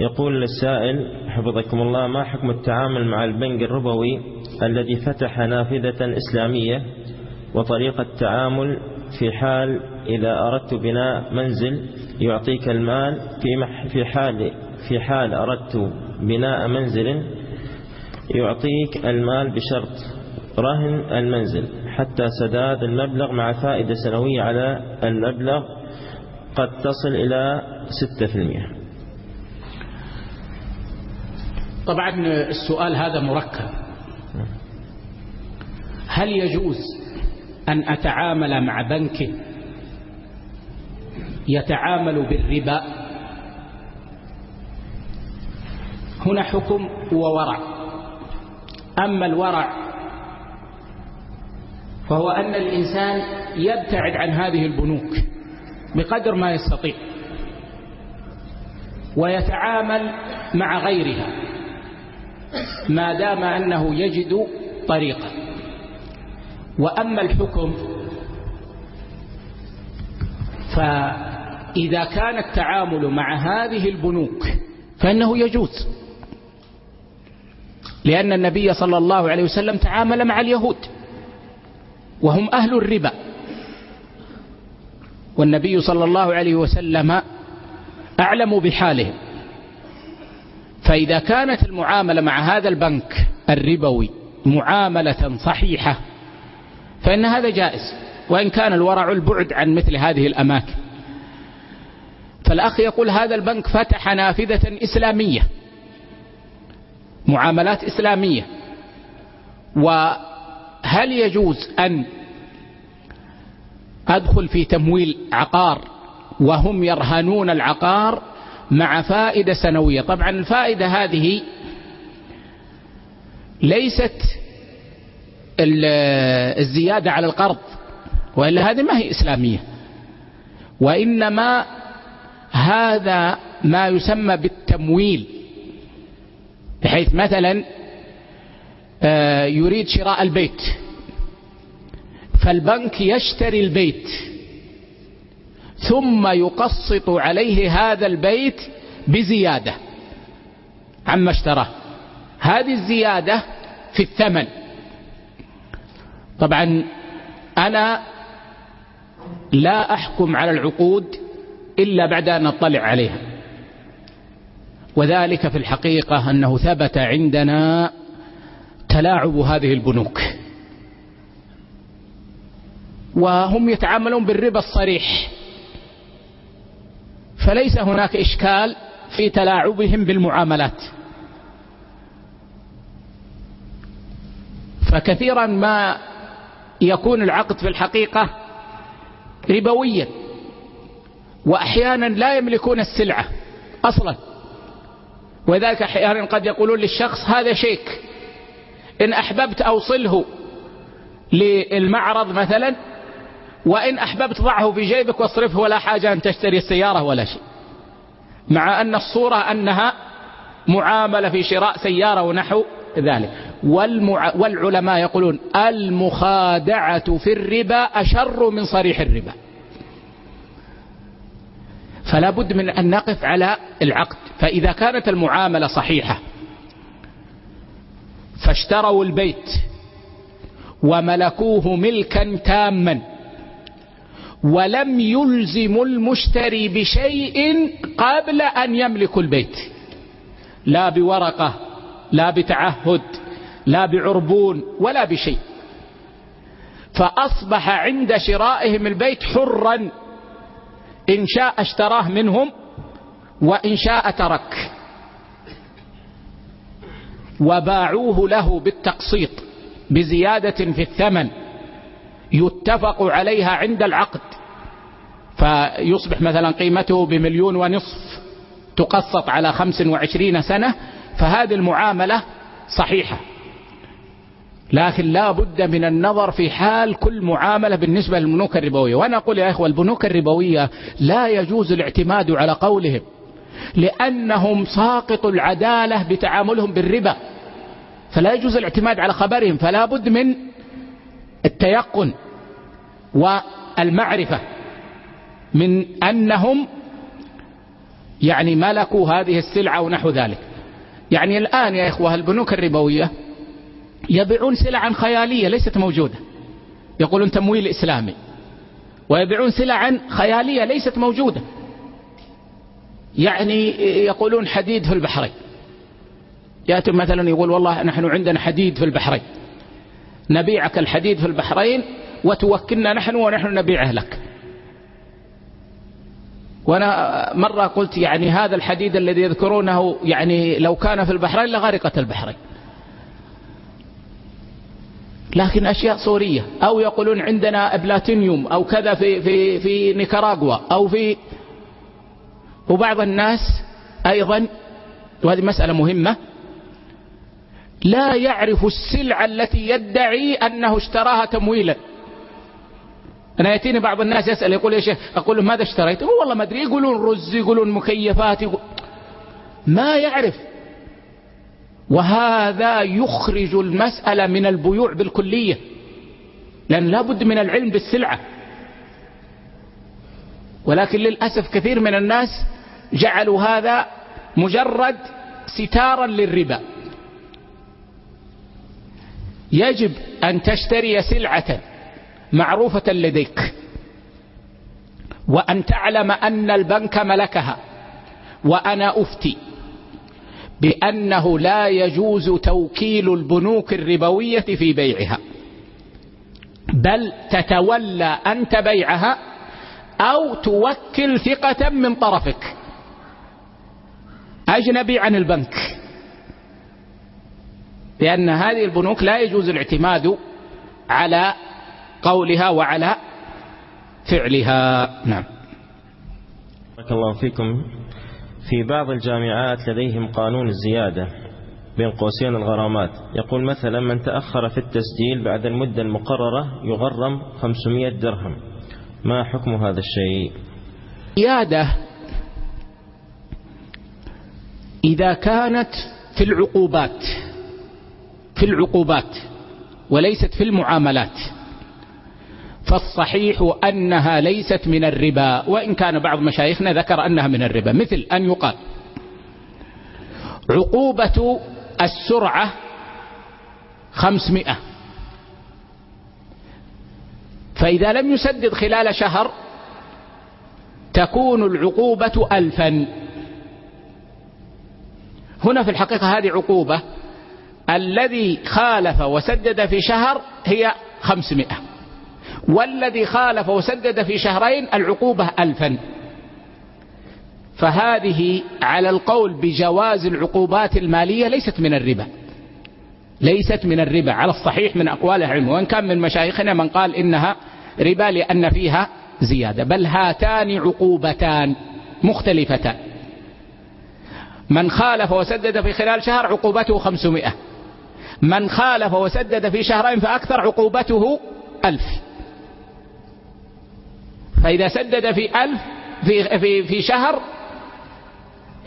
يقول السائل حفظكم الله ما حكم التعامل مع البنك الربوي الذي فتح نافذة إسلامية وطريقة التعامل في حال إذا أردت بناء منزل يعطيك المال في في حال في حال أردت بناء منزل يعطيك المال بشرط رهن المنزل حتى سداد المبلغ مع فائدة سنوية على المبلغ قد تصل إلى 6% طبعا السؤال هذا مركب. هل يجوز أن أتعامل مع بنك يتعامل بالربا؟ هنا حكم وورع. أما الورع فهو أن الإنسان يبتعد عن هذه البنوك بقدر ما يستطيع ويتعامل مع غيرها. ما دام أنه يجد طريقة وأما الحكم فإذا كان التعامل مع هذه البنوك فإنه يجوز. لأن النبي صلى الله عليه وسلم تعامل مع اليهود وهم أهل الربا. والنبي صلى الله عليه وسلم أعلم بحالهم. فإذا كانت المعاملة مع هذا البنك الربوي معاملة صحيحة فإن هذا جائز. وإن كان الورع البعد عن مثل هذه الأماكن. فالأخ يقول هذا البنك فتح نافذة إسلامية معاملات إسلامية. وهل يجوز أن أدخل في تمويل عقار وهم يرهنون العقار؟ مع فائدة سنوية. طبعا الفائدة هذه ليست الزيادة على القرض وإلا هذه ما هي إسلامية. وإنما هذا ما يسمى بالتمويل بحيث مثلا آه، يريد شراء البيت فالبنك يشتري البيت. ثم يقسط عليه هذا البيت بزيادة. عما اشتراه. هذه الزيادة في الثمن. طبعا أنا لا أحكم على العقود إلا بعد أن أطلع عليها. وذلك في الحقيقة أنه ثبت عندنا تلاعب هذه البنوك. وهم يتعاملون بالربا الصريح. فليس هناك إشكال في تلاعبهم بالمعاملات. فكثيرا ما يكون العقد في الحقيقة ربويا وأحيانا لا يملكون السلعة أصلا. وذلك أحيانا قد يقولون للشخص هذا شيك إن أحببت أوصله للمعرض مثلا وإن أحببت ضعه في جيبك واصرفه ولا حاجة أن تشتري السيارة ولا شيء. مع أن الصورة أنها معاملة في شراء سيارة ونحو ذلك. والمع... والعلماء يقولون المخادعة في الربا أشر من صريح الربا. فلا بد من أن نقف على العقد. فإذا كانت المعاملة صحيحة فاشتروا البيت وملكوه ملكا تاما. ولم يلزم المشتري بشيء قبل أن يملك البيت. لا بورقة لا بتعهد لا بعربون ولا بشيء. فأصبح عند شرائهم البيت حرا. إن شاء اشتراه منهم وإن شاء ترك. وباعوه له بالتقسيط بزيادة في الثمن. يتفق عليها عند العقد. فيصبح مثلا قيمته بمليون ونصف تقسط على خمس وعشرين سنة فهذه المعاملة صحيحة. لكن لا بد من النظر في حال كل معاملة بالنسبة للبنوك الربوية. وأنا أقول يا إخوة البنوك الربوية لا يجوز الاعتماد على قولهم لأنهم ساقط العدالة بتعاملهم بالربا. فلا يجوز الاعتماد على خبرهم فلا بد من التيقن والمعرفة. من أنهم يعني ملكوا هذه السلعة ونحو ذلك. يعني الآن يا إخوة البنوك الربوية يبيعون سلعا خيالية ليست موجودة. يقولون تمويل إسلامي. ويبيعون سلعا خيالية ليست موجودة. يعني يقولون حديد في البحرين. يأتي مثلا يقول والله نحن عندنا حديد في البحرين. نبيعك الحديد في البحرين وتوكلنا نحن ونحن نبيعه لك. وأنا مرة قلت يعني هذا الحديد الذي يذكرونه يعني لو كان في البحرين لغرقت البحرين. لكن أشياء صورية. أو يقولون عندنا بلاتينيوم أو كذا في في في نيكاراغوا أو في وبعض الناس أيضا وهذه مسألة مهمة لا يعرف السلعة التي يدعي أنه اشتراها تمويلا. أنا يأتيني بعض الناس يسأل يقول يا شيخ أقول له ماذا اشتريت؟ هو والله ما أدري. يقولون رز يقولون مكيفات يقول ما يعرف. وهذا يخرج المسألة من البيوع بالكلية لأن لا بد من العلم بالسلعة. ولكن للأسف كثير من الناس جعلوا هذا مجرد ستارا للربا. يجب أن تشتري سلعة. معروفة لديك. وأن تعلم أن البنك ملكها. وأنا أفتي بأنه لا يجوز توكيل البنوك الربوية في بيعها. بل تتولى أنت بيعها أو توكل ثقة من طرفك. أجنبي عن البنك. لأن هذه البنوك لا يجوز الاعتماد على قولها وعلى فعلها. نعم. بارك الله فيكم. في بعض الجامعات لديهم قانون الزيادة بين قوسين الغرامات. يقول مثلا من تأخر في التسجيل بعد المدة المقررة يغرم 500 درهم. ما حكم هذا الشيء؟ زيادة إذا كانت في العقوبات في العقوبات وليست في المعاملات. فالصحيح أنها ليست من الربا وإن كان بعض مشايخنا ذكر أنها من الربا مثل أن يقال عقوبة السرعة خمسمائة. فإذا لم يسدد خلال شهر تكون العقوبة ألفا. هنا في الحقيقة هذه عقوبة الذي خالف وسدد في شهر هي خمسمائة. والذي خالف وسدد في شهرين العقوبة ألفا. فهذه على القول بجواز العقوبات المالية ليست من الربا. ليست من الربا. على الصحيح من أقوال العلم وإن كان من مشايخنا من قال إنها ربا لأن فيها زيادة. بل هاتان عقوبتان مختلفتان. من خالف وسدد في خلال شهر عقوبته خمسمائة. من خالف وسدد في شهرين فأكثر عقوبته ألف. فإذا سدد في ألف في, في, في شهر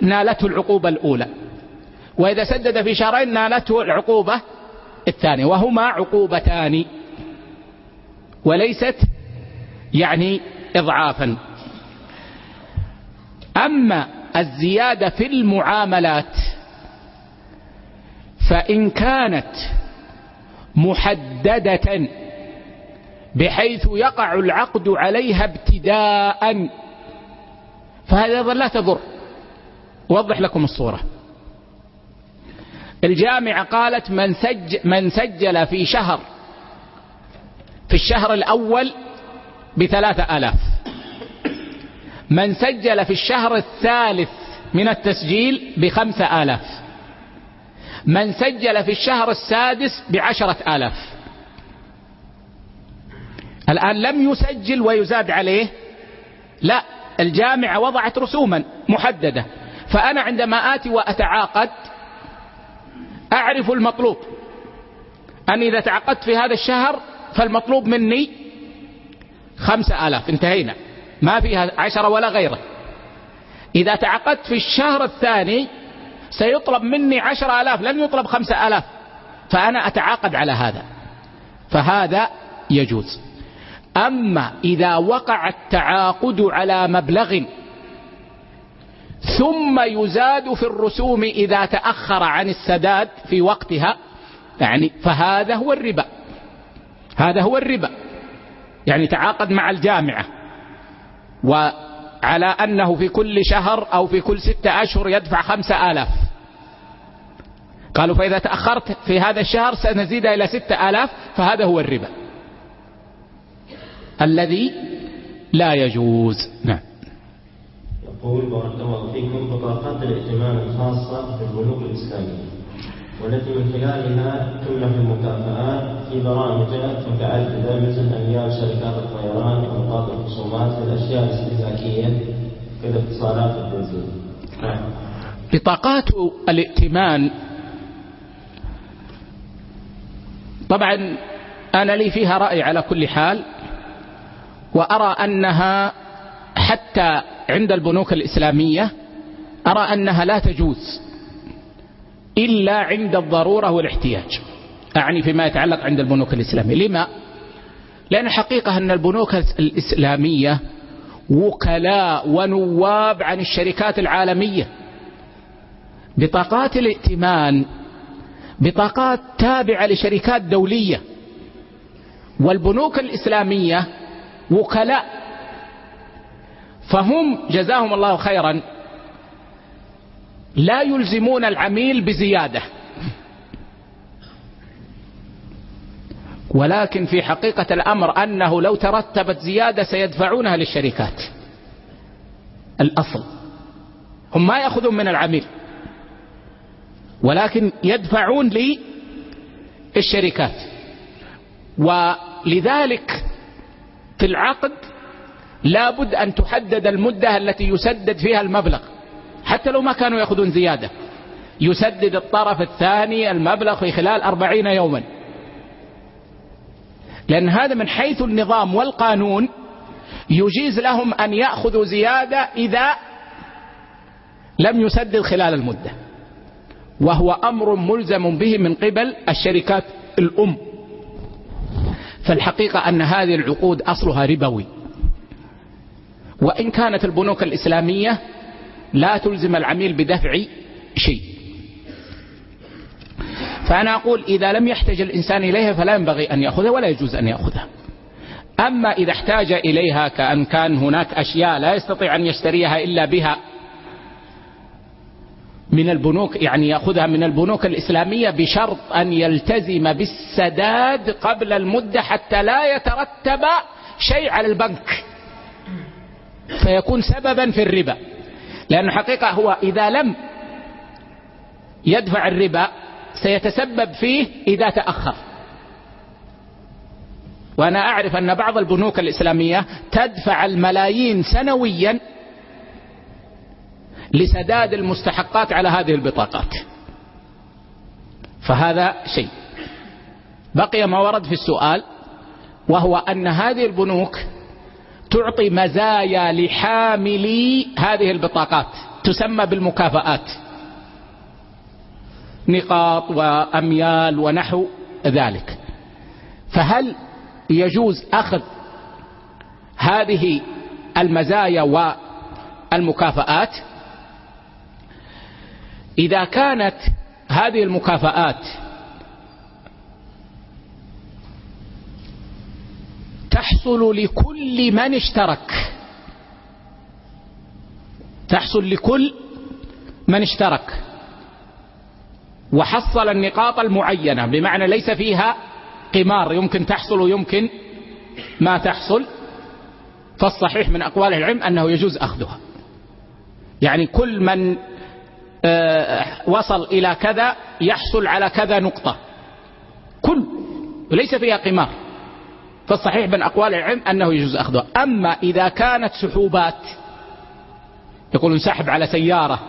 نالته العقوبة الأولى. وإذا سدد في شهرين نالته العقوبة الثانية. وهما عقوبتان. وليست يعني إضعافا. أما الزيادة في المعاملات فإن كانت محددة بحيث يقع العقد عليها ابتداء. فهذا لا تضر. أوضح لكم الصورة. الجامعة قالت من, سج من سجل في شهر في الشهر الأول بثلاثة آلاف. من سجل في الشهر الثالث من التسجيل بخمسة آلاف. من سجل في الشهر السادس بعشرة آلاف. الآن لم يسجل ويزاد عليه. لا الجامعة وضعت رسوما محددة. فأنا عندما آتي وأتعاقد أعرف المطلوب. أن إذا تعاقدت في هذا الشهر فالمطلوب مني خمسة آلاف. انتهينا. ما فيها عشرة ولا غيره. إذا تعاقدت في الشهر الثاني سيطلب مني عشرة آلاف. لن يطلب خمسة آلاف. فأنا أتعاقد على هذا. فهذا يجوز. أما إذا وقع التعاقد على مبلغ ثم يزاد في الرسوم إذا تأخر عن السداد في وقتها يعني فهذا هو الربا. هذا هو الربا. يعني تعاقد مع الجامعة. وعلى أنه في كل شهر أو في كل ستة أشهر يدفع خمسة آلاف. قالوا فإذا تأخرت في هذا الشهر سنزيد إلى ستة آلاف فهذا هو الربا. الذي لا يجوز نعم يقول بارك الله فيكم بطاقات الائتمان الخاصة في البنوك الإسلامية والتي من خلالها تمنح المكافآت في برامج متعددة مثل أميال شركات الطيران أوقات الخصومات في الأشياء الاستهلاكية كالاتصالات والبنزين. نعم. بطاقات الائتمان طبعا أنا لي فيها رأي على كل حال وأرى أنها حتى عند البنوك الإسلامية أرى أنها لا تجوز إلا عند الضرورة والاحتياج. أعني فيما يتعلق عند البنوك الإسلامية. لما؟ لأن الحقيقة أن البنوك الإسلامية وكلاء ونواب عن الشركات العالمية. بطاقات الائتمان بطاقات تابعة لشركات دولية. والبنوك الإسلامية وكلاء. فهم جزاهم الله خيرا لا يلزمون العميل بزيادة. ولكن في حقيقة الأمر أنه لو ترتبت زيادة سيدفعونها للشركات. الأصل. هم ما يأخذون من العميل. ولكن يدفعون للشركات. ولذلك في العقد لابد أن تحدد المدة التي يسدد فيها المبلغ. حتى لو ما كانوا يأخذون زيادة يسدد الطرف الثاني المبلغ في خلال أربعين يوما. لأن هذا من حيث النظام والقانون يجيز لهم أن يأخذوا زيادة إذا لم يسدد خلال المدة. وهو أمر ملزم به من قبل الشركات الأم. فالحقيقة أن هذه العقود أصلها ربوي. وإن كانت البنوك الإسلامية لا تلزم العميل بدفع شيء. فأنا أقول إذا لم يحتج الإنسان إليها فلا ينبغي أن يأخذها ولا يجوز أن يأخذها. أما إذا احتاج إليها كأن كان هناك أشياء لا يستطيع أن يشتريها إلا بها من البنوك يعني يأخذها من البنوك الإسلامية بشرط أن يلتزم بالسداد قبل المدة حتى لا يترتب شيء على البنك. فيكون سببا في الربا. لأن حقيقة هو إذا لم يدفع الربا سيتسبب فيه إذا تأخر. وأنا أعرف أن بعض البنوك الإسلامية تدفع الملايين سنويا لسداد المستحقات على هذه البطاقات. فهذا شيء. بقي ما ورد في السؤال وهو أن هذه البنوك تعطي مزايا لحاملي هذه البطاقات تسمى بالمكافآت. نقاط وأميال ونحو ذلك. فهل يجوز أخذ هذه المزايا والمكافآت؟ إذا كانت هذه المكافآت تحصل لكل من اشترك تحصل لكل من اشترك. وحصل النقاط المعينة بمعنى ليس فيها قمار يمكن تحصل ويمكن ما تحصل. فالصحيح من أقوال العلم أنه يجوز أخذها. يعني كل من وصل إلى كذا يحصل على كذا نقطة. كل ليس فيها قمار. فالصحيح من أقوال العلم أنه يجوز أخذها. أما إذا كانت سحوبات يقولون سحب على سيارة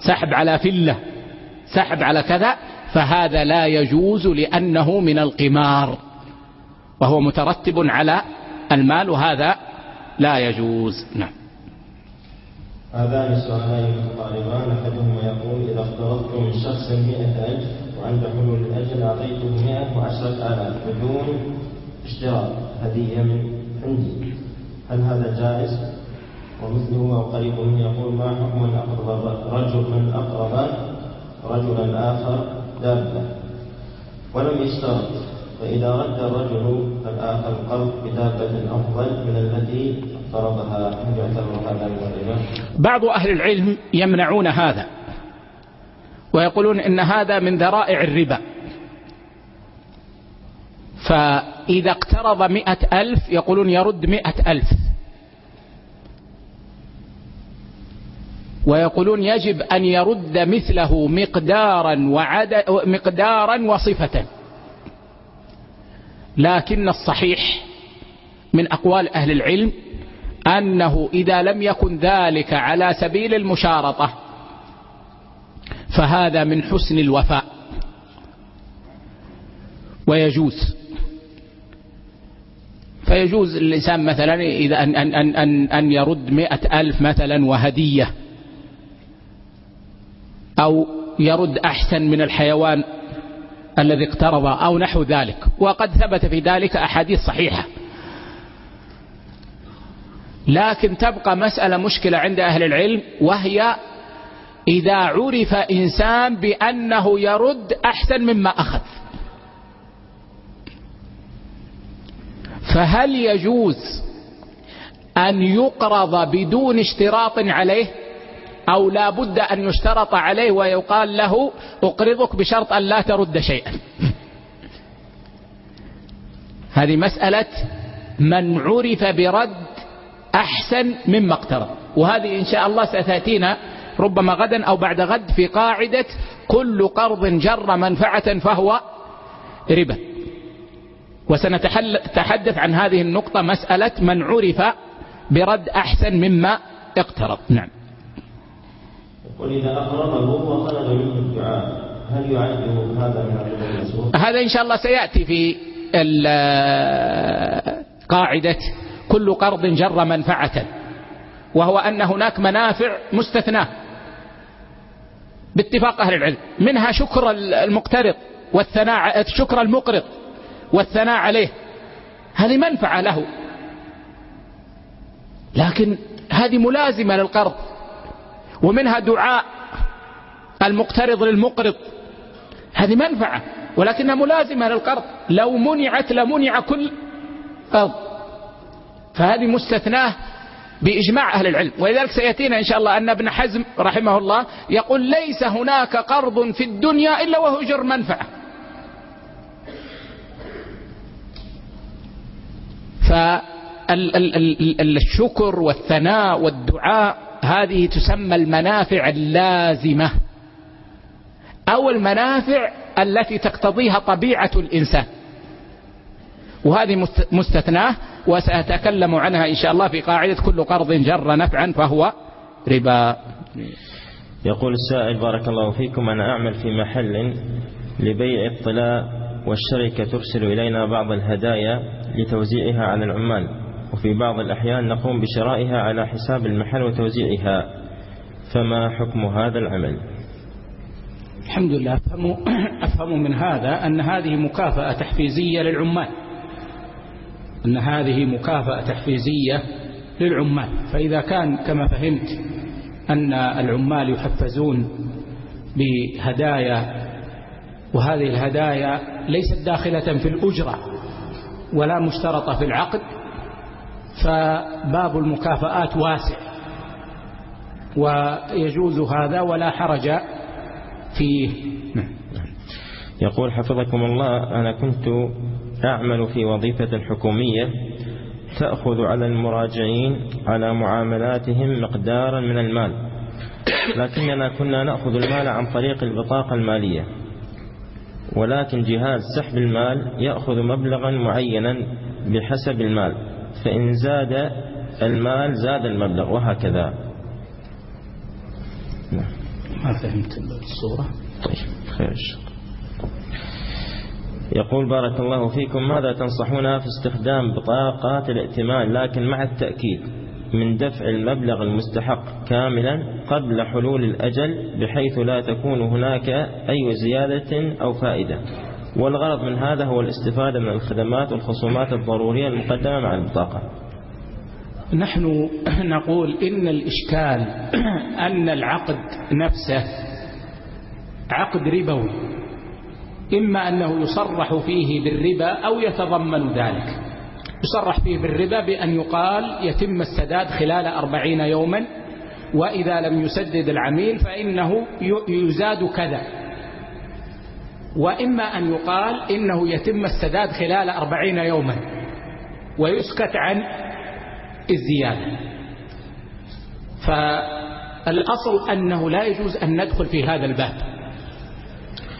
سحب على فلة سحب على كذا فهذا لا يجوز لأنه من القمار. وهو مترتب على المال وهذا لا يجوز. نعم. هذان سؤالان متقاربان أحدهما يقول إذا اقترضت من شخص 100 أجر وعند حلول الاجل أعطيته 110 آلاف بدون اشتراط هدية من عندي. هل هذا جائز؟ ومثله وقريب منه يقول ما حكم من أقرب رجل من أقرب رجلا آخر دابة؟ ولم يشترط. فإذا رد الرجل الآخر القرض بدابة أفضل من التي بعض أهل العلم يمنعون هذا ويقولون إن هذا من ذرائع الربا. فإذا اقترض مئة ألف يقولون يرد مئة ألف. ويقولون يجب أن يرد مثله مقدارا وعد مقدارا وصفة. لكن الصحيح من أقوال أهل العلم أنه إذا لم يكن ذلك على سبيل المشارطة فهذا من حسن الوفاء. ويجوز. فيجوز الإنسان مثلا إذا أن, أن, أن, أن, أن يرد مئة ألف مثلا وهدية أو يرد أحسن من الحيوان الذي اقترض أو نحو ذلك. وقد ثبت في ذلك أحاديث صحيحة. لكن تبقى مسألة مشكلة عند أهل العلم وهي إذا عرف إنسان بأنه يرد أحسن مما أخذ. فهل يجوز أن يقرض بدون اشتراط عليه؟ أو لا بد أن يشترط عليه ويقال له أقرضك بشرط أن لا ترد شيئا. هذه مسألة من عرف برد أحسن مما اقترض وهذه إن شاء الله ستأتينا ربما غدا أو بعد غد في قاعدة كل قرض جر منفعة فهو ربا. وسنتحدث عن هذه النقطة مسألة من عرف برد أحسن مما اقترض نعم. وطلب منه الدعاء هل هذا من هذا إن شاء الله سيأتي في قاعدة كل قرض جر منفعة وهو أن هناك منافع مستثناة. باتفاق أهل العلم منها شكر المقترض والثناء شكر المقرض والثناء عليه. هذه منفعة له. لكن هذه ملازمة للقرض ومنها دعاء المقترض للمقرض. هذه منفعة ولكنها ملازمة للقرض. لو منعت لمنع كل قرض. فهذه مستثناة بإجماع أهل العلم. ولذلك سيأتينا إن شاء الله أن ابن حزم رحمه الله يقول ليس هناك قرض في الدنيا إلا وهو جر منفعة. فالشكر والثناء والدعاء هذه تسمى المنافع اللازمة أو المنافع التي تقتضيها طبيعة الإنسان. وهذه مستثناة وسأتكلم عنها إن شاء الله في قاعدة كل قرض جر نفعا فهو ربا. يقول السائل بارك الله فيكم أنا أعمل في محل لبيع الطلاء والشركة ترسل إلينا بعض الهدايا لتوزيعها على العمال وفي بعض الأحيان نقوم بشرائها على حساب المحل وتوزيعها. فما حكم هذا العمل؟ الحمد لله أفهم, أفهم من هذا أن هذه مكافأة تحفيزية للعمال. أن هذه مكافأة تحفيزية للعمال. فإذا كان كما فهمت أن العمال يحفزون بهدايا وهذه الهدايا ليست داخلة في الأجرة ولا مشترطة في العقد فباب المكافآت واسع ويجوز هذا ولا حرج فيه. يقول حفظكم الله أنا كنت أعمل في وظيفة حكومية تأخذ على المراجعين على معاملاتهم مقدارا من المال. لكننا كنا نأخذ المال عن طريق البطاقة المالية. ولكن جهاز سحب المال يأخذ مبلغا معينا بحسب المال. فإن زاد المال زاد المبلغ وهكذا. ما فهمت الصورة؟ طيب خير. يقول بارك الله فيكم ماذا تنصحون في استخدام بطاقات الائتمان؟ لكن مع التأكيد من دفع المبلغ المستحق كاملا قبل حلول الأجل بحيث لا تكون هناك أي زيادة أو فائدة. والغرض من هذا هو الاستفادة من الخدمات والخصومات الضرورية المقدمة مع البطاقة. نحن نقول إن الإشكال أن العقد نفسه عقد ربوي. إما أنه يصرح فيه بالربا أو يتضمن ذلك. يصرح فيه بالربا بأن يقال يتم السداد خلال أربعين يوما وإذا لم يسدد العميل فإنه يزاد كذا. وإما أن يقال إنه يتم السداد خلال أربعين يوما ويسكت عن الزيادة. فالأصل أنه لا يجوز أن ندخل في هذا الباب.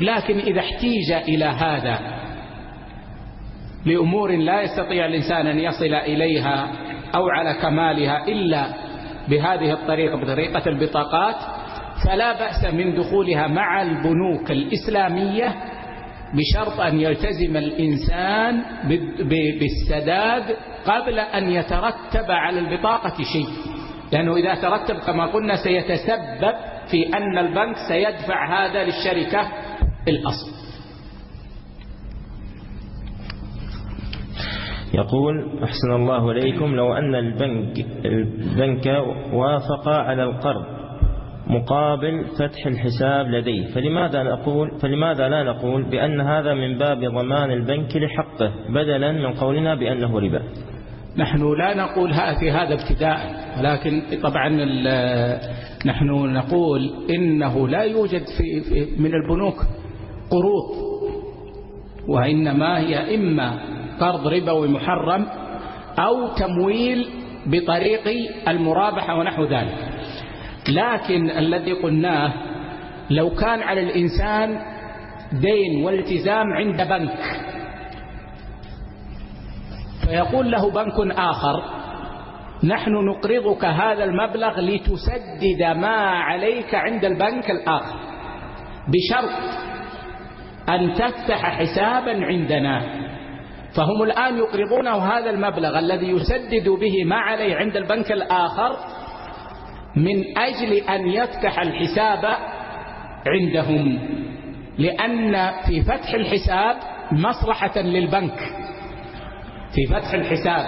لكن إذا احتيج إلى هذا لأمور لا يستطيع الإنسان أن يصل إليها أو على كمالها إلا بهذه الطريقة بطريقة البطاقات فلا بأس من دخولها مع البنوك الإسلامية بشرط أن يلتزم الإنسان بالسداد قبل أن يترتب على البطاقة شيء. لأنه إذا ترتب كما قلنا سيتسبب في أن البنك سيدفع هذا للشركة الأصل. يقول أحسن الله إليكم لو أن البنك, البنك وافق على القرض مقابل فتح الحساب لديه. فلماذا نقول فلماذا لا نقول بأن هذا من باب ضمان البنك لحقه بدلا من قولنا بأنه ربا؟ نحن لا نقول في هذا ابتداء ولكن طبعا نحن نقول إنه لا يوجد في, في من البنوك قروض وإنما هي إما قرض ربوي محرم أو تمويل بطريق المرابحة ونحو ذلك. لكن الذي قلناه لو كان على الإنسان دين والتزام عند بنك فيقول له بنك آخر نحن نقرضك هذا المبلغ لتسدد ما عليك عند البنك الآخر بشرط أن تفتح حسابا عندنا. فهم الآن يقرضونه هذا المبلغ الذي يسدد به ما عليه عند البنك الآخر من أجل أن يفتح الحساب عندهم لأن في فتح الحساب مصلحة للبنك. في فتح الحساب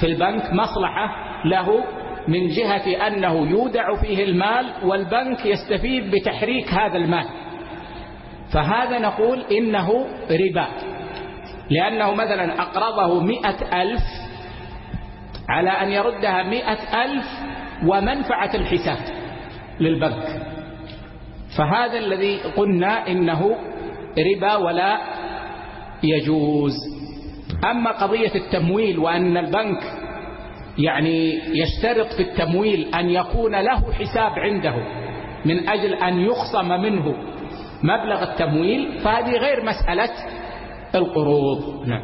في البنك مصلحة له من جهة أنه يودع فيه المال والبنك يستفيد بتحريك هذا المال. فهذا نقول إنه ربا. لأنه مثلا أقرضه مئة ألف على أن يردها مئة ألف ومنفعة الحساب للبنك. فهذا الذي قلنا إنه ربا ولا يجوز. أما قضية التمويل وأن البنك يعني يشترط في التمويل أن يكون له حساب عنده من أجل أن يخصم منه مبلغ التمويل فهذه غير مسألة القروض. نعم.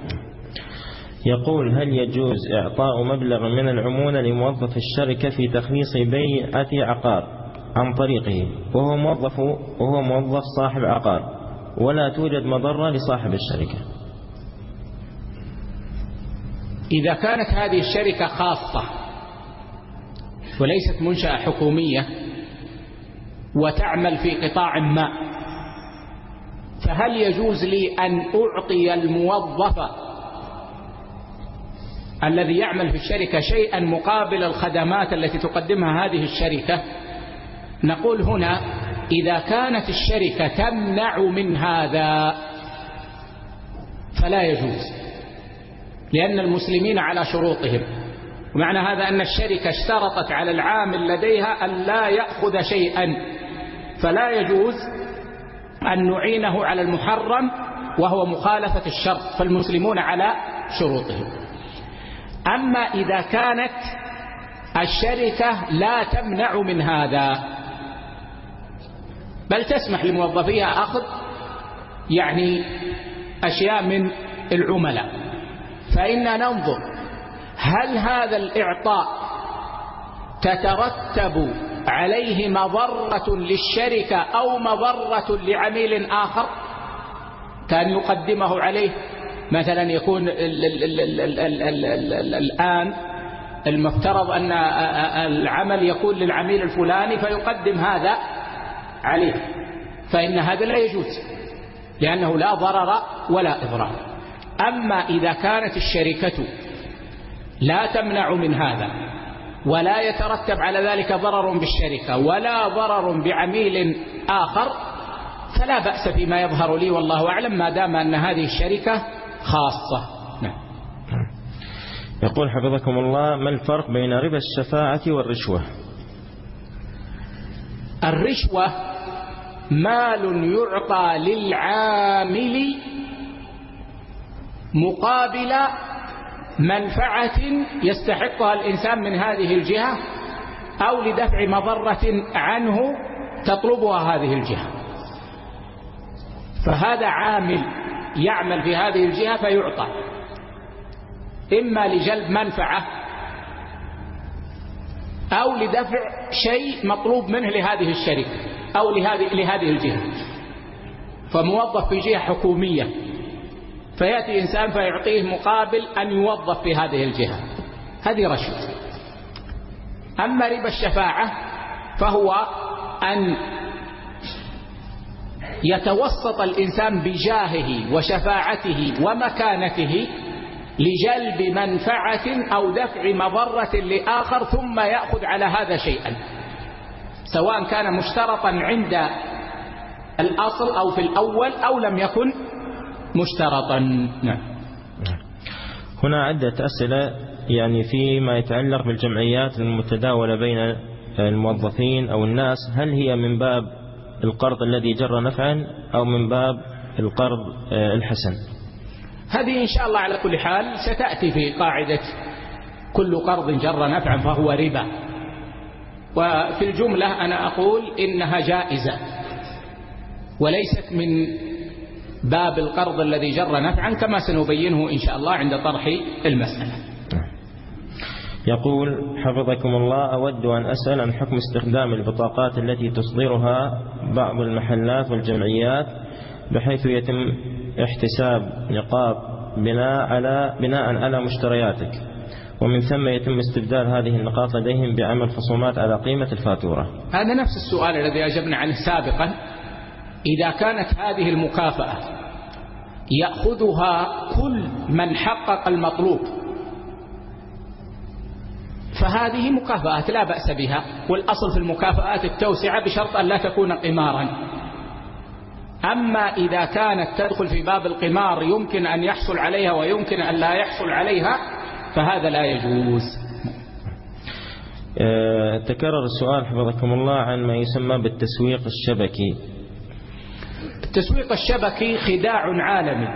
يقول هل يجوز إعطاء مبلغ من العمولة لموظف الشركة في تخليص بيعة عقار عن طريقه؟ وهو موظف وهو موظف صاحب عقار ولا توجد مضرة لصاحب الشركة. إذا كانت هذه الشركة خاصة وليست منشأة حكومية وتعمل في قطاع ما فهل يجوز لي أن أعطي الموظف الذي يعمل في الشركة شيئا مقابل الخدمات التي تقدمها هذه الشركة؟ نقول هنا إذا كانت الشركة تمنع من هذا فلا يجوز لأن المسلمين على شروطهم. ومعنى هذا أن الشركة اشترطت على العامل لديها أن لا يأخذ شيئا فلا يجوز أن نعينه على المحرم وهو مخالفة الشرط فالمسلمون على شروطهم. أما إذا كانت الشركة لا تمنع من هذا بل تسمح لموظفيها أخذ يعني أشياء من العملاء. فإنا ننظر هل هذا الإعطاء تترتب عليه مضرة للشركة أو مضرة لعميل آخر كان يقدمه عليه مثلا يكون الآن المفترض أن العمل يكون للعميل الفلاني فيقدم هذا عليه فإن هذا لا يجوز لأنه لا ضرر ولا إضرار أما إذا كانت الشركة لا تمنع من هذا ولا يترتب على ذلك ضرر بالشركة ولا ضرر بعميل آخر فلا بأس فيما يظهر لي والله أعلم ما دام أن هذه الشركة خاصة. نعم. يقول حفظكم الله ما الفرق بين ربا الشفاعة والرشوة؟ الرشوة مال يعطى للعامل مقابل منفعة يستحقها الإنسان من هذه الجهة أو لدفع مضرة عنه تطلبها هذه الجهة. فهذا عامل يعمل في هذه الجهة فيعطى. إما لجلب منفعة أو لدفع شيء مطلوب منه لهذه الشركة أو لهذه, الجهة. فموظف في جهة حكومية فيأتي إنسان فيعطيه مقابل أن يوظف في هذه الجهة. هذه رشوة. أما ربا الشفاعة فهو أن يتوسط الإنسان بجاهه وشفاعته ومكانته لجلب منفعة أو دفع مضرة لآخر ثم يأخذ على هذا شيئا. سواء كان مشترطا عند الأصل أو في الأول أو لم يكن مشترطا. نعم. هنا عدة أسئلة يعني فيما يتعلق بالجمعيات المتداولة بين الموظفين أو الناس هل هي من باب القرض الذي جر نفعا أو من باب القرض آه، الحسن؟ هذه إن شاء الله على كل حال ستأتي في قاعدة كل قرض جر نفعا فهو ربا. وفي الجملة أنا أقول إنها جائزة وليست من باب القرض الذي جر نفعا كما سنبينه إن شاء الله عند طرح المسألة. يقول حفظكم الله أود أن أسأل عن حكم استخدام البطاقات التي تصدرها بعض المحلات والجمعيات بحيث يتم احتساب نقاط بناء على بناء على مشترياتك ومن ثم يتم استبدال هذه النقاط لديهم بعمل خصومات على قيمة الفاتورة. هذا نفس السؤال الذي أجبنا عنه سابقا. إذا كانت هذه المكافأة يأخذها كل من حقق المطلوب. فهذه مكافآت لا بأس بها والأصل في المكافآت التوسعة بشرط أن لا تكون قمارا. أما إذا كانت تدخل في باب القمار يمكن أن يحصل عليها ويمكن أن لا يحصل عليها فهذا لا يجوز. أه تكرر السؤال حفظكم الله عن ما يسمى بالتسويق الشبكي. التسويق الشبكي خداع عالمي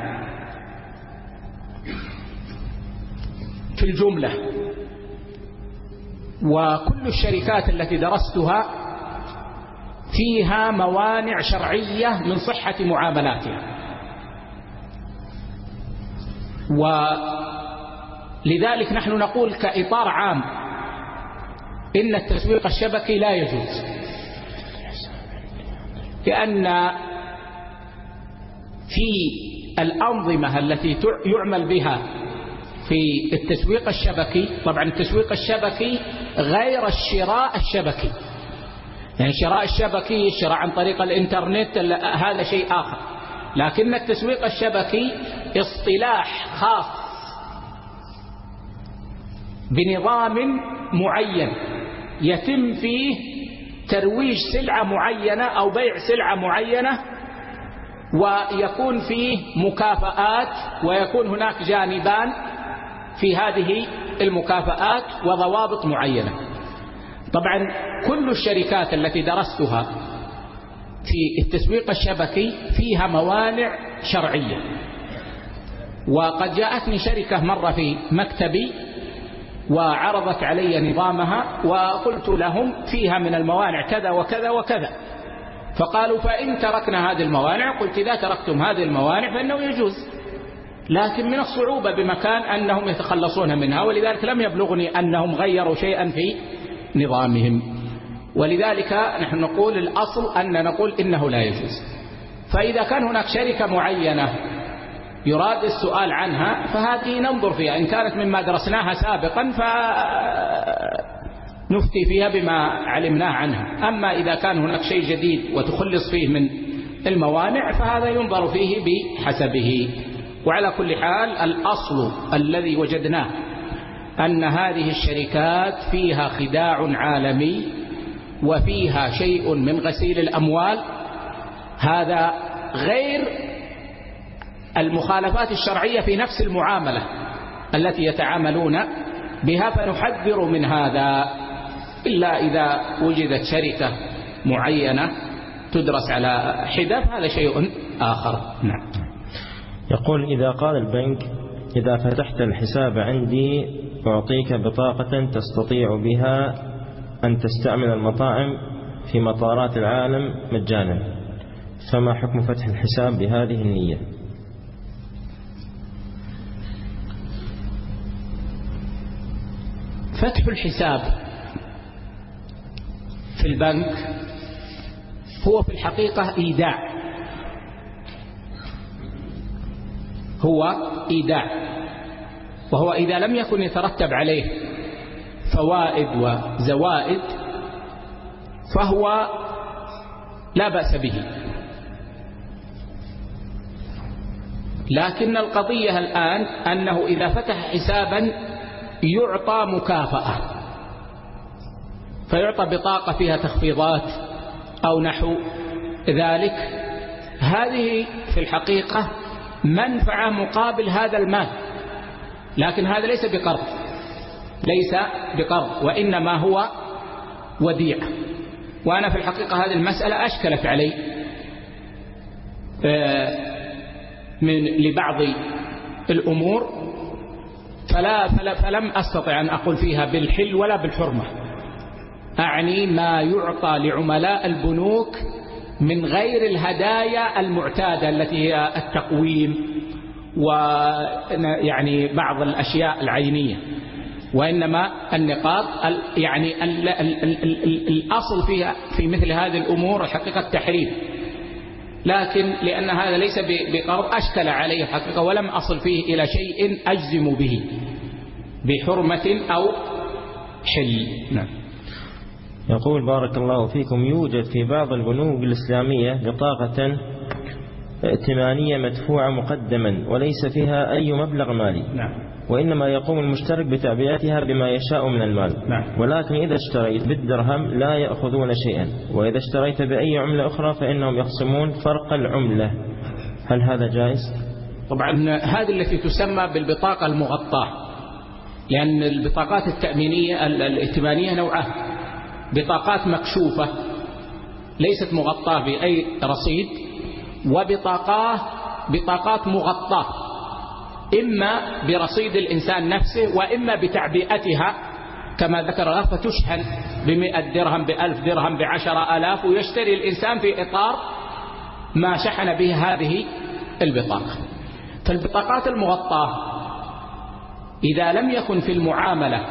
في الجملة. وكل الشركات التي درستها فيها موانع شرعية من صحة معاملاتها. ولذلك نحن نقول كإطار عام إن التسويق الشبكي لا يجوز. لأن في الأنظمة التي يعمل بها في التسويق الشبكي طبعا التسويق الشبكي غير الشراء الشبكي. يعني الشراء الشبكي الشراء عن طريق الإنترنت هذا شيء آخر. لكن التسويق الشبكي اصطلاح خاص بنظام معين يتم فيه ترويج سلعة معينة أو بيع سلعة معينة ويكون فيه مكافآت ويكون هناك جانبان في هذه المكافآت وضوابط معينة. طبعا كل الشركات التي درستها في التسويق الشبكي فيها موانع شرعية. وقد جاءتني شركة مرة في مكتبي وعرضت علي نظامها وقلت لهم فيها من الموانع كذا وكذا وكذا. فقالوا فإن تركنا هذه الموانع قلت إذا تركتم هذه الموانع فإنه يجوز. لكن من الصعوبة بمكان أنهم يتخلصون منها ولذلك لم يبلغني أنهم غيروا شيئا في نظامهم. ولذلك نحن نقول الأصل أن نقول إنه لا يجوز. فإذا كان هناك شركة معينة يراد السؤال عنها فهذه ننظر فيها. إن كانت مما درسناها سابقا نفتي فيها بما علمناه عنها. أما إذا كان هناك شيء جديد وتخلص فيه من الموانع فهذا ينظر فيه بحسبه. وعلى كل حال الأصل الذي وجدناه أن هذه الشركات فيها خداع عالمي وفيها شيء من غسيل الأموال. هذا غير المخالفات الشرعية في نفس المعاملة التي يتعاملون بها فنحذر من هذا. إلا إذا وجدت شركة معينة تدرس على حدة هذا شيء آخر. نعم. يقول إذا قال البنك إذا فتحت الحساب عندي أعطيك بطاقة تستطيع بها أن تستعمل المطاعم في مطارات العالم مجانا. فما حكم فتح الحساب بهذه النية؟ فتح الحساب في البنك هو في الحقيقة إيداع. هو إيداع. وهو إذا لم يكن يترتب عليه فوائد وزوائد فهو لا بأس به. لكن القضية الآن أنه إذا فتح حسابا يعطى مكافأة. فيعطى بطاقة فيها تخفيضات أو نحو ذلك. هذه في الحقيقة منفعة مقابل هذا المال لكن هذا ليس بقرض ليس بقرض وإنما هو وديعة. وأنا في الحقيقة هذه المسألة أشكلت علي آه، من لبعض الأمور فلا, فلا فلم أستطع أن أقول فيها بالحل ولا بالحرمة. أعني ما يعطى لعملاء البنوك من غير الهدايا المعتادة التي هي التقويم ويعني بعض الأشياء العينية وإنما النقاط يعني الأصل فيها في مثل هذه الأمور الحقيقة التحريم. لكن لأن هذا ليس بقرض أشكل عليه الحقيقة ولم أصل فيه إلى شيء أجزم به بحرمة أو حل. نعم. يقول بارك الله فيكم يوجد في بعض البنوك الإسلامية بطاقة ائتمانية مدفوعة مقدما وليس فيها أي مبلغ مالي نعم وإنما يقوم المشترك بتعبئتها بما يشاء من المال نعم. ولكن إذا اشتريت بالدرهم لا يأخذون شيئا وإذا اشتريت بأي عملة أخرى فإنهم يخصمون فرق العملة هل هذا جائز؟ طبعا هذه التي تسمى بالبطاقة المغطاة لأن البطاقات التأمينية الائتمانية نوعان بطاقات مكشوفة ليست مغطاة بأي رصيد وبطاقات بطاقات مغطاة إما برصيد الإنسان نفسه وإما بتعبئتها كما ذكر الله فتشحن بمئة درهم بألف درهم بعشر ألاف ويشتري الإنسان في إطار ما شحن به هذه البطاقة. فالبطاقات المغطاة إذا لم يكن في المعاملة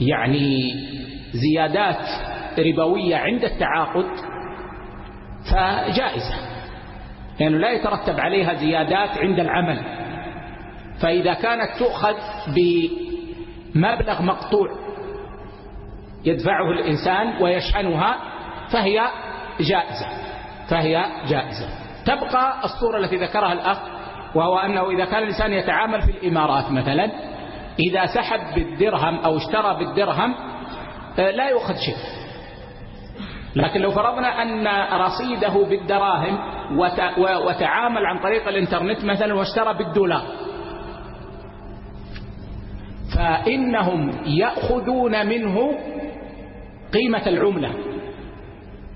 يعني زيادات ربوية عند التعاقد فجائزة لأنه لا يترتب عليها زيادات عند العمل. فإذا كانت تؤخذ بمبلغ مقطوع يدفعه الإنسان ويشحنها فهي جائزة فهي جائزة. تبقى الصورة التي ذكرها الأخ وهو أنه إذا كان الإنسان يتعامل في الإمارات مثلا إذا سحب بالدرهم أو اشترى بالدرهم لا يؤخذ شيء. لكن لو فرضنا أن رصيده بالدراهم وتعامل عن طريق الإنترنت مثلا واشترى بالدولار. فإنهم يأخذون منه قيمة العملة.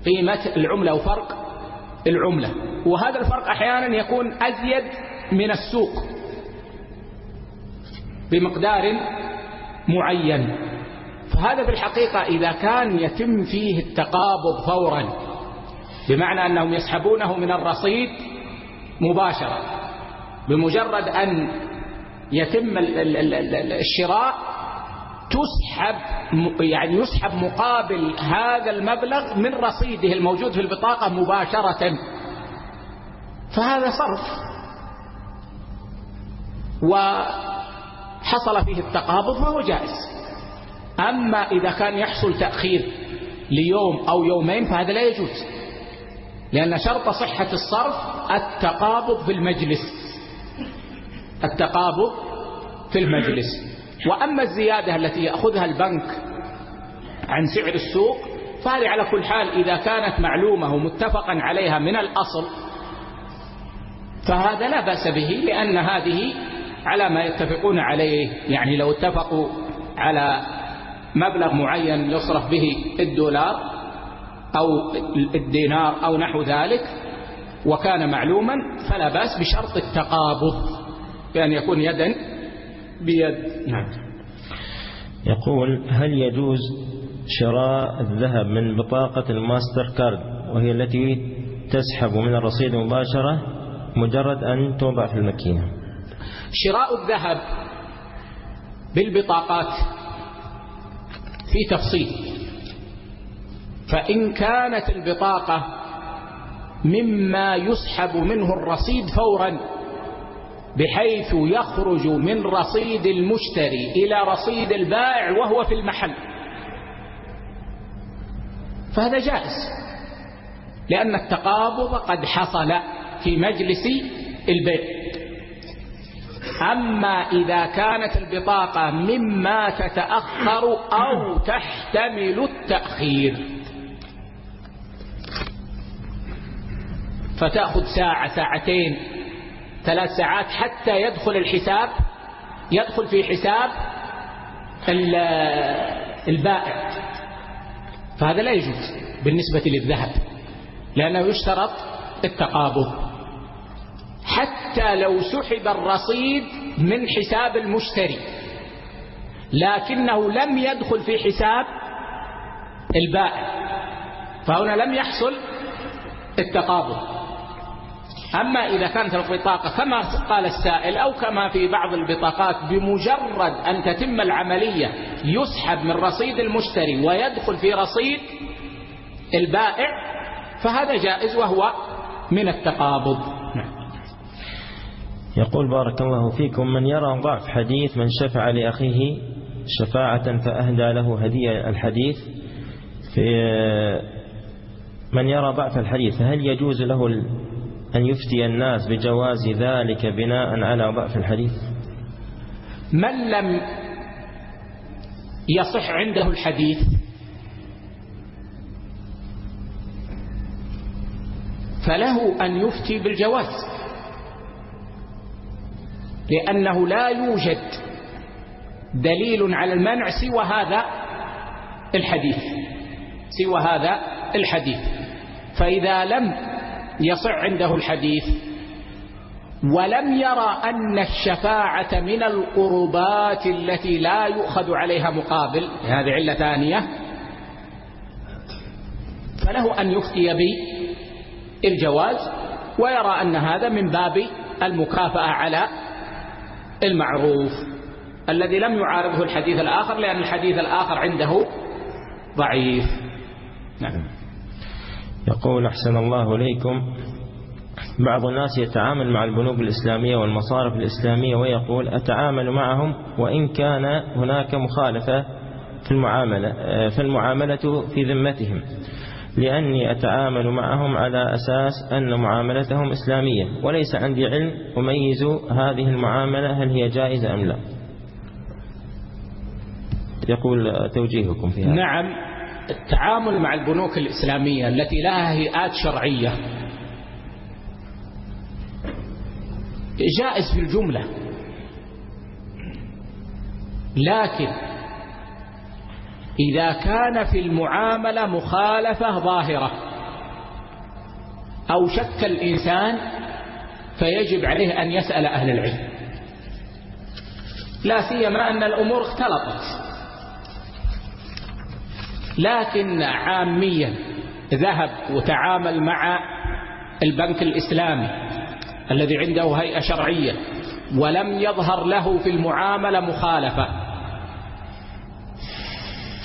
قيمة العملة وفرق العملة. وهذا الفرق أحيانا يكون أزيد من السوق بمقدار معين. فهذا في الحقيقة إذا كان يتم فيه التقابض فورا بمعنى أنهم يسحبونه من الرصيد مباشرة بمجرد أن يتم الشراء تسحب يعني يسحب مقابل هذا المبلغ من رصيده الموجود في البطاقة مباشرة. فهذا صرف. وحصل فيه التقابض فهو جائز. أما إذا كان يحصل تأخير ليوم أو يومين فهذا لا يجوز. لأن شرط صحة الصرف التقابض في المجلس. التقابض في المجلس. وأما الزيادة التي يأخذها البنك عن سعر السوق فهذه على كل حال إذا كانت معلومة ومتفقا عليها من الأصل فهذا لا بأس به لأن هذه على ما يتفقون عليه. يعني لو اتفقوا على مبلغ معين يصرف به الدولار أو الدينار أو نحو ذلك وكان معلوما فلا بأس بشرط التقابض بأن يكون يدا بيد. نعم. يقول هل يجوز شراء الذهب من بطاقة الماستر كارد وهي التي تسحب من الرصيد مباشرة مجرد أن توضع في الماكينة؟ شراء الذهب بالبطاقات في تفصيل. فإن كانت البطاقة مما يسحب منه الرصيد فورا بحيث يخرج من رصيد المشتري إلى رصيد البائع وهو في المحل. فهذا جائز لأن التقابض قد حصل في مجلس البيع. أما إذا كانت البطاقة مما تتأخر أو تحتمل التأخير. فتأخذ ساعة ساعتين ثلاث ساعات حتى يدخل الحساب يدخل في حساب البائع. فهذا لا يجوز بالنسبة للذهب لأنه يشترط التقابض. حتى لو سحب الرصيد من حساب المشتري. لكنه لم يدخل في حساب البائع. فهنا لم يحصل التقابض. أما إذا كانت البطاقة كما قال السائل أو كما في بعض البطاقات بمجرد أن تتم العملية يسحب من رصيد المشتري ويدخل في رصيد البائع فهذا جائز وهو من التقابض. يقول بارك الله فيكم من يرى ضعف حديث من شفع لأخيه شفاعة فأهدى له هدية الحديث في من يرى ضعف الحديث هل يجوز له أن يفتي الناس بجواز ذلك بناء على ضعف الحديث؟ من لم يصح عنده الحديث فله أن يفتي بالجواز. لأنه لا يوجد دليل على المنع سوى هذا الحديث سوى هذا الحديث. فإذا لم يصع عنده الحديث ولم يرى أن الشفاعة من القربات التي لا يؤخذ عليها مقابل هذه علة ثانية فله أن يفتي بالجواز ويرى أن هذا من باب المكافأة على المعروف الذي لم يعارضه الحديث الآخر لأن الحديث الآخر عنده ضعيف. نعم. يقول أحسن الله إليكم. بعض الناس يتعامل مع البنوك الإسلامية والمصارف الإسلامية ويقول أتعامل معهم وإن كان هناك مخالفة في المعاملة في المعاملة في ذمتهم. لأني أتعامل معهم على أساس أن معاملتهم إسلامية وليس عندي علم أميز هذه المعاملة هل هي جائزة أم لا. يقول توجيهكم فيها نعم التعامل مع البنوك الإسلامية التي لها هيئات شرعية جائز في الجملة لكن إذا كان في المعاملة مخالفة ظاهرة أو شك الإنسان فيجب عليه أن يسأل أهل العلم. لا سيما أن الأمور اختلطت. لكن عاميا ذهب وتعامل مع البنك الإسلامي الذي عنده هيئة شرعية ولم يظهر له في المعاملة مخالفة.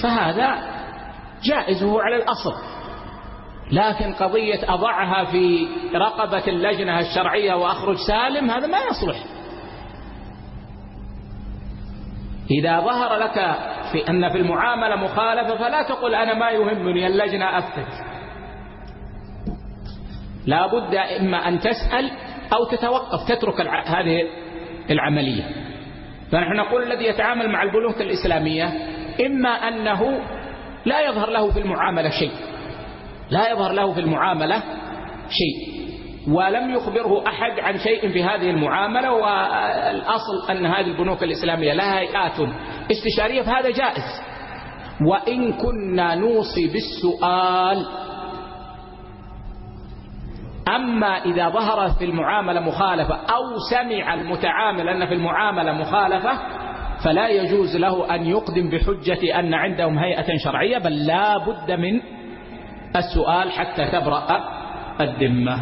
فهذا جائز هو على الأصل. لكن قضية أضعها في رقبة اللجنة الشرعية وأخرج سالم هذا ما يصلح. إذا ظهر لك في أن في المعاملة مخالفة فلا تقول أنا ما يهمني اللجنة أفتت. لا بد إما أن تسأل أو تتوقف تترك هذه العملية. فنحن نقول الذي يتعامل مع البنوك الإسلامية إما أنه لا يظهر له في المعاملة شيء. لا يظهر له في المعاملة شيء. ولم يخبره أحد عن شيء في هذه المعاملة والأصل أن هذه البنوك الإسلامية لها هيئات استشارية فهذا جائز. وإن كنا نوصي بالسؤال أما إذا ظهرت في المعاملة مخالفة أو سمع المتعامل أن في المعاملة مخالفة فلا يجوز له أن يقدم بحجة أن عندهم هيئة شرعية بل لا بد من السؤال حتى تبرأ الذمة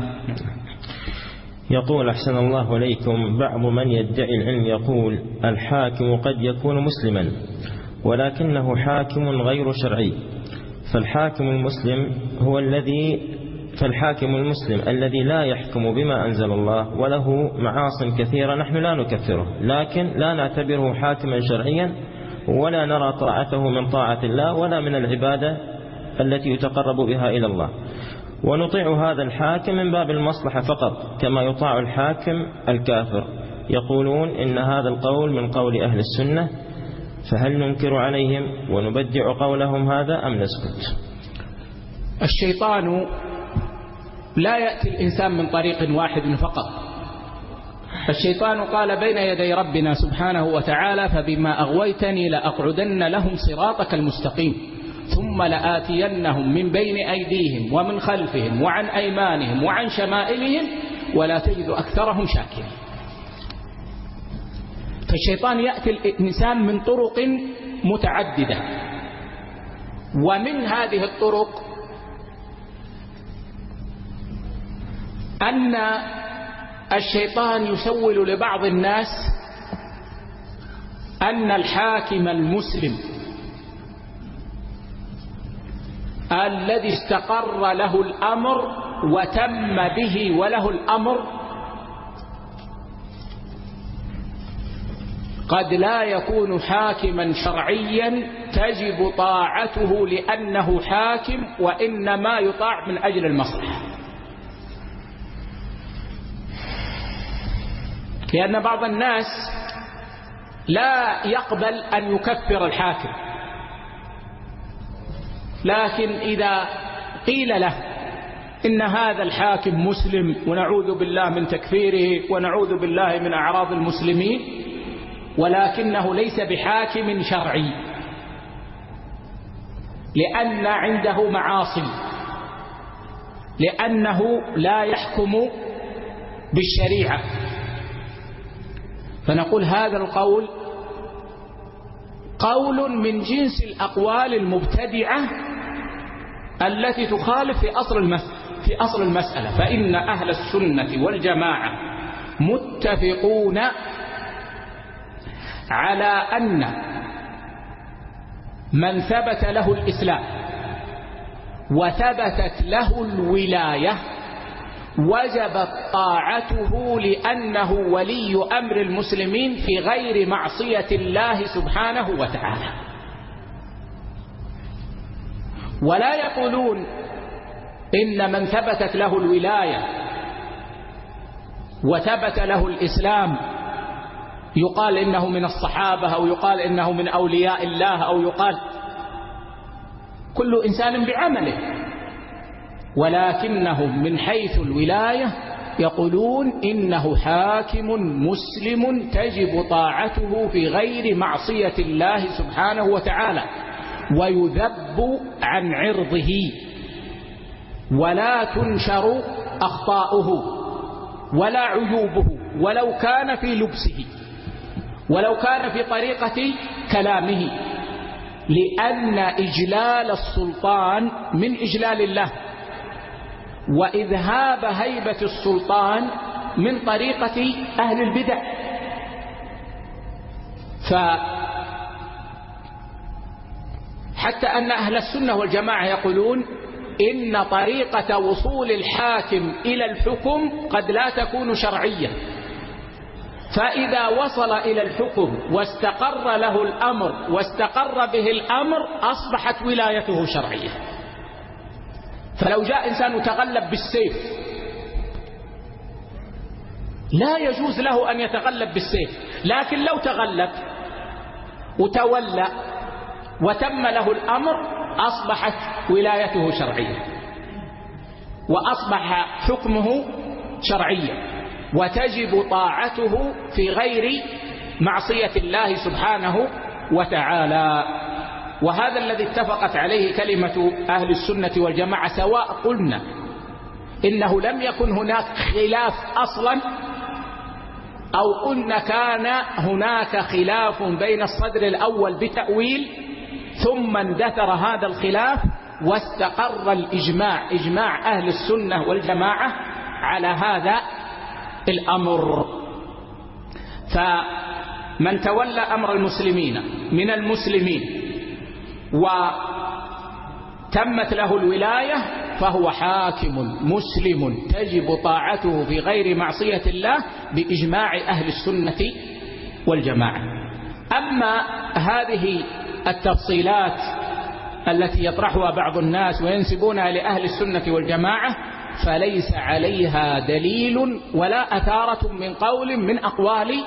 يقول أحسن الله إليكم بعض من يدعي العلم يقول الحاكم قد يكون مسلما ولكنه حاكم غير شرعي. فالحاكم المسلم هو الذي فالحاكم المسلم الذي لا يحكم بما أنزل الله وله معاص كثيرة نحن لا نكفره لكن لا نعتبره حاكما شرعيا ولا نرى طاعته من طاعة الله ولا من العبادة التي يتقرب بها إلى الله. ونطيع هذا الحاكم من باب المصلحة فقط كما يطاع الحاكم الكافر. يقولون إن هذا القول من قول أهل السنة فهل ننكر عليهم ونبدع قولهم هذا أم نسكت؟ الشيطان لا يأتي الإنسان من طريق واحد فقط. الشيطان قال بين يدي ربنا سبحانه وتعالى فبما أغويتني لأقعدن لهم صراطك المستقيم ثم لآتينهم من بين أيديهم ومن خلفهم وعن أيمانهم وعن شمائلهم ولا تجد أكثرهم شاكرين. فالشيطان يأتي الإنسان من طرق متعددة ومن هذه الطرق أن الشيطان يسول لبعض الناس أن الحاكم المسلم الذي استقر له الأمر وتم به وله الأمر قد لا يكون حاكما شرعيا تجب طاعته لأنه حاكم وإنما يطاع من أجل المصلحة. لأن بعض الناس لا يقبل أن يكفر الحاكم. لكن إذا قيل له إن هذا الحاكم مسلم ونعوذ بالله من تكفيره ونعوذ بالله من أعراض المسلمين ولكنه ليس بحاكم شرعي. لأن عنده معاصي. لأنه لا يحكم بالشريعة. فنقول هذا القول قول من جنس الأقوال المبتدعة التي تخالف في أصل في أصل المسألة. فإن أهل السنة والجماعة متفقون على أن من ثبت له الإسلام وثبتت له الولاية وجبت طاعته لأنه ولي أمر المسلمين في غير معصية الله سبحانه وتعالى. ولا يقولون إن من ثبتت له الولاية وثبت له الإسلام يقال إنه من الصحابة أو يقال إنه من أولياء الله أو يقال كل إنسان بعمله. ولكنهم من حيث الولاية يقولون إنه حاكم مسلم تجب طاعته في غير معصية الله سبحانه وتعالى ويذب عن عرضه ولا تنشر أخطاؤه ولا عيوبه ولو كان في لبسه ولو كان في طريقة كلامه لأن إجلال السلطان من إجلال الله. وإذهاب هيبة السلطان من طريقة أهل البدع. ف حتى أن أهل السنة والجماعة يقولون إن طريقة وصول الحاكم إلى الحكم قد لا تكون شرعية. فإذا وصل إلى الحكم واستقر له الأمر واستقر به الأمر أصبحت ولايته شرعية. فلو جاء إنسان يتغلب بالسيف لا يجوز له أن يتغلب بالسيف لكن لو تغلب وتولى وتم له الأمر أصبحت ولايته شرعية وأصبح حكمه شرعيا وتجب طاعته في غير معصية الله سبحانه وتعالى. وهذا الذي اتفقت عليه كلمة أهل السنة والجماعة سواء قلنا إنه لم يكن هناك خلاف أصلا أو قلنا كان هناك خلاف بين الصدر الأول بتأويل ثم اندثر هذا الخلاف واستقر الإجماع إجماع أهل السنة والجماعة على هذا الأمر. فمن تولى أمر المسلمين من المسلمين وتمت له الولاية فهو حاكم مسلم تجب طاعته في غير معصية الله بإجماع أهل السنة والجماعة. أما هذه التفصيلات التي يطرحها بعض الناس وينسبونها لأهل السنة والجماعة فليس عليها دليل ولا أثارة من قول من أقوال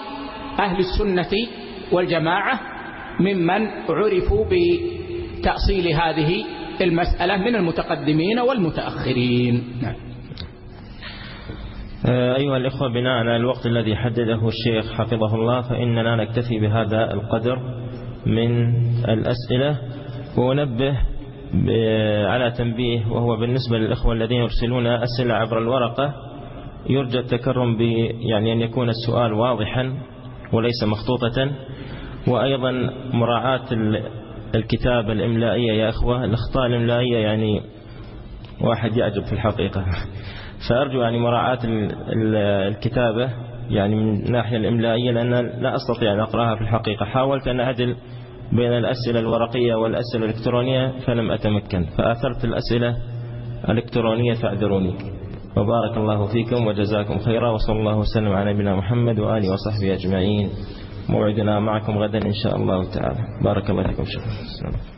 أهل السنة والجماعة ممن عرفوا بتأصيل هذه المسألة من المتقدمين والمتأخرين نعم. آه، أيها الإخوة بناء على الوقت الذي حدده الشيخ حفظه الله فإننا نكتفي بهذا القدر من الأسئلة ونبه على تنبيه وهو بالنسبة للإخوة الذين يرسلون أسئلة عبر الورقة يرجى التكرم ب يعني أن يكون السؤال واضحا وليس مخطوطة وأيضا مراعاة الكتابة الإملائية يا أخوة الأخطاء الإملائية يعني واحد يعجب في الحقيقة. فأرجو يعني مراعاة الكتابة يعني من الناحية الإملائية لأن لا أستطيع أن أقرأها في الحقيقة. حاولت أن أعدل بين الأسئلة الورقية والأسئلة الإلكترونية فلم أتمكن. فأثرت الأسئلة الإلكترونية فاعذروني. وبارك الله فيكم وجزاكم خيرا وصلى الله وسلم على نبينا محمد وآله وصحبه أجمعين. موعدنا معكم غدا إن شاء الله تعالى. بارك الله فيكم شكرا.